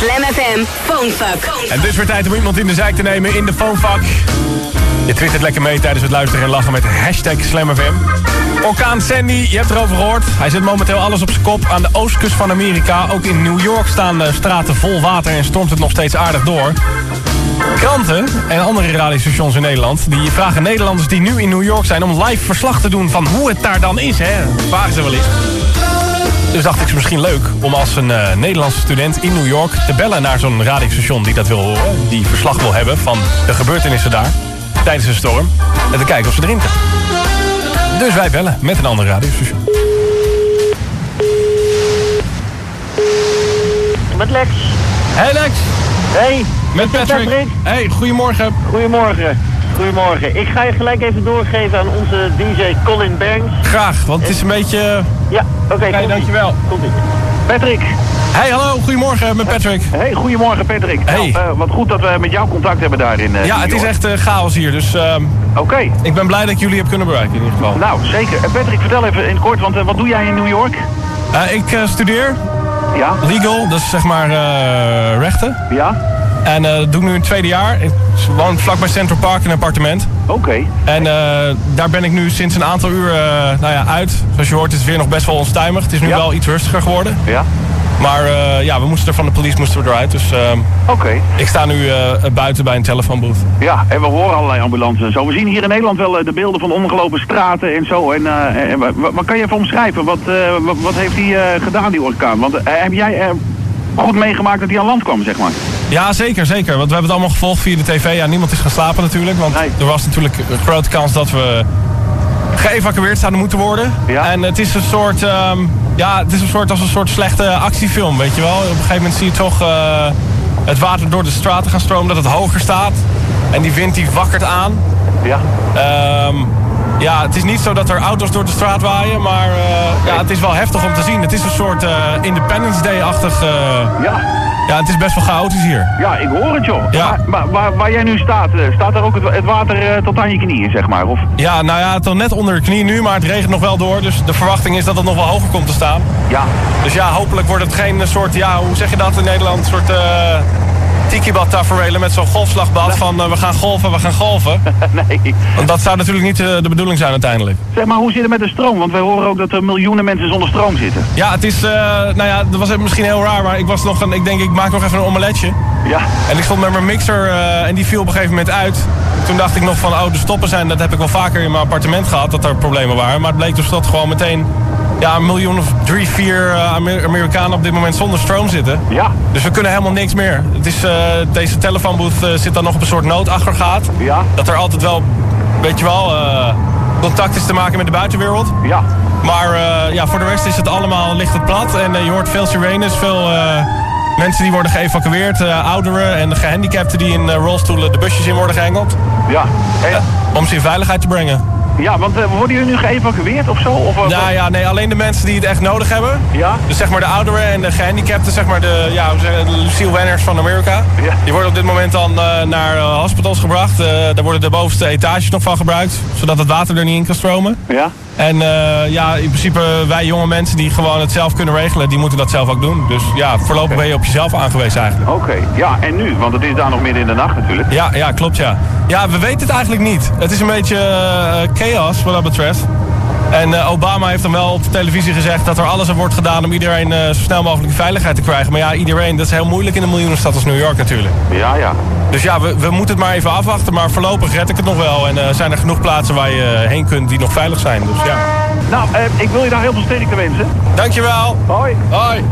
Slam FM Phonefuck. En dus weer tijd om iemand in de zijk te nemen in de phonefuck. Je twittert lekker mee tijdens het luisteren en lachen met hashtag SlamFM. Orkaan Sandy, je hebt erover gehoord. Hij zet momenteel alles op zijn kop aan de oostkust van Amerika. Ook in New York staan de straten vol water en stormt het nog steeds aardig door. Kranten en andere radiostations in Nederland... die vragen Nederlanders die nu in New York zijn... om live verslag te doen van hoe het daar dan is. Hè? Vragen ze wel eens. Dus dacht ik het misschien leuk om als een eh, Nederlandse student in New York... te bellen naar zo'n radiostation die dat wil horen. Die verslag wil hebben van de gebeurtenissen daar tijdens een storm. En te kijken of ze erin kunnen. Dus wij bellen met een ander radiostation. Met Lex. Hey Lex, Hey, met Patrick. Patrick. Hey, goedemorgen. goedemorgen. Goedemorgen. Ik ga je gelijk even doorgeven aan onze DJ Colin Banks. Graag, want het is een beetje... Ja, oké. Oké, dankjewel. Komt ie. Patrick. Hey, hallo, goedemorgen met Patrick. Hey, goedemorgen Patrick. Hey. Nou, eh, wat goed dat we met jou contact hebben daar in eh, Ja, het is echt eh, chaos hier, dus ehm, Oké, ik ben blij dat ik jullie heb kunnen bereiken in ieder geval. nou zeker. Eh, Patrick, vertel even in kort, want eh, wat doe jij in New York? Eh, ik eh, studeer Ja, legal, dat is zeg maar eh, rechten. ja, En eh, dat doe ik nu in het tweede jaar. Ik woon vlakbij Central Park in een appartement. oké. En eh, daar ben ik nu sinds een aantal uur eh, nou ja, uit. Zoals je hoort is het weer nog best wel onstuimig. Het is nu Ja. wel iets rustiger geworden. Ja, Maar ja, we moesten er van de police moesten we eruit. Dus ehm, oké. ik sta nu buiten bij een telefoonbooth. Ja, en we horen allerlei ambulances en zo. We zien hier in Nederland wel de beelden van omgelopen straten en zo. En, en wa- wa- wat kan je even omschrijven? Wat, wat, wat heeft hij gedaan, die orkaan? Want heb jij goed meegemaakt dat hij aan land kwam, zeg maar? Ja, zeker, zeker. Want we hebben het allemaal gevolgd via de tv. Ja, niemand is gaan slapen natuurlijk. Want Nee. er was natuurlijk een grote kans dat we geëvacueerd zouden moeten worden. Ja. En het is een soort, ehm, ja, het is een soort als een soort slechte actiefilm, weet je wel. Op een gegeven moment zie je toch eh, het water door de straten gaan stromen, dat het hoger staat. En die wind die wakkert aan. Ja. Ehm, ja, het is niet zo dat er auto's door de straat waaien, maar eh, ja, het is wel heftig om te zien. Het is een soort eh, Independence Day-achtig... Ja, ja, het is best wel chaotisch hier. ja, ik hoor het joh. Ja. Maar, maar waar, waar jij nu staat, eh, staat er ook het, het water eh, tot aan je knieën, zeg maar? Of? Ja, nou ja, het is net onder de knie nu, maar het regent nog wel door. Dus de verwachting is dat het nog wel hoger komt te staan. Ja, Dus ja, hopelijk wordt het geen soort, ja, hoe zeg je dat in Nederland? Een soort eh tikibad tafereelen met zo'n golfslagbad van eh, we gaan golven, we gaan golven. nee. Want dat zou natuurlijk niet eh, de bedoeling zijn uiteindelijk. Zeg maar, hoe zit het met de stroom? Want wij horen ook dat er miljoenen mensen zonder stroom zitten. Ja, het is, eh, nou ja, dat was misschien heel raar, maar ik was nog ik denk ik maak nog even een omeletje. Ja, En ik stond met mijn mixer en die viel op een gegeven moment uit. Toen dacht ik nog van, oh, de stoppen zijn, dat heb ik wel vaker in mijn appartement gehad, dat er problemen waren. Maar het bleek dus dat gewoon meteen ja, een miljoen of drie, vier eh, Amer- Amerikanen op dit moment zonder stroom zitten. ja, Dus we kunnen helemaal niks meer. Het is, eh, deze telefoonbooth eh, zit dan nog op een soort noodaggregaat. ja, Dat er altijd wel, weet je wel, contact is te maken met de buitenwereld. ja. Maar ja, voor de rest is het allemaal, ligt het plat. En je hoort veel sirenes, veel mensen die worden geëvacueerd. ouderen en gehandicapten die in eh, rolstoelen de busjes in worden geëngeld. Ja, en, Om ze in veiligheid te brengen. Ja want eh, worden jullie nu geëvacueerd of zo? Of, eh, Nou ja, nee, alleen de mensen die het echt nodig hebben. Ja? Dus zeg maar de ouderen en de gehandicapten, zeg maar de, ja, de Lucille Wenners van Amerika. Ja. Die worden op dit moment dan eh, naar hospitals gebracht. Daar worden de bovenste etages nog van gebruikt. Zodat het water er niet in kan stromen. Ja? En eh, ja, in principe wij jonge mensen die gewoon het zelf kunnen regelen, die moeten dat zelf ook doen. Dus ja, voorlopig ben je op jezelf aangewezen eigenlijk. Oké, ja, en nu? Want het is daar nog midden in de nacht natuurlijk. Ja, ja, klopt ja. Ja, we weten het eigenlijk niet. Het is een beetje eh, chaos wat dat betreft. En eh, Obama heeft dan wel op televisie gezegd dat er alles aan wordt gedaan om iedereen eh, zo snel mogelijk in veiligheid te krijgen. Maar ja, iedereen, dat is heel moeilijk in een miljoenenstad als New York natuurlijk. Ja, ja. Dus ja, we, we moeten het maar even afwachten. Maar voorlopig red ik het nog wel. En eh, zijn er genoeg plaatsen waar je heen kunt die nog veilig zijn. Dus ja. Nou, ik wil je daar heel veel sterkte wensen. Dankjewel. Hoi. Hoi.